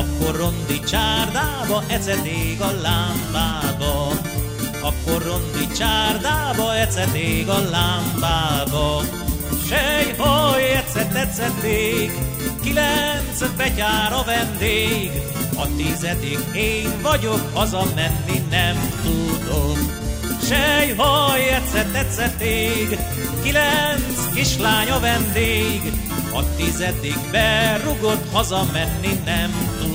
akkor rondi csárdába, ecet ég a lámpába. Akkor rondi csárdába, ecet ég a lámpába. Sej, hoj, ecet, ecet ég, kilenc betyár a vendég, a tizedik én vagyok, hazamenni nem tudok. Sej, haj, ecet, ecet ég, kilenc kislány a vendég, a tizedik berugott, hazamenni nem tudott.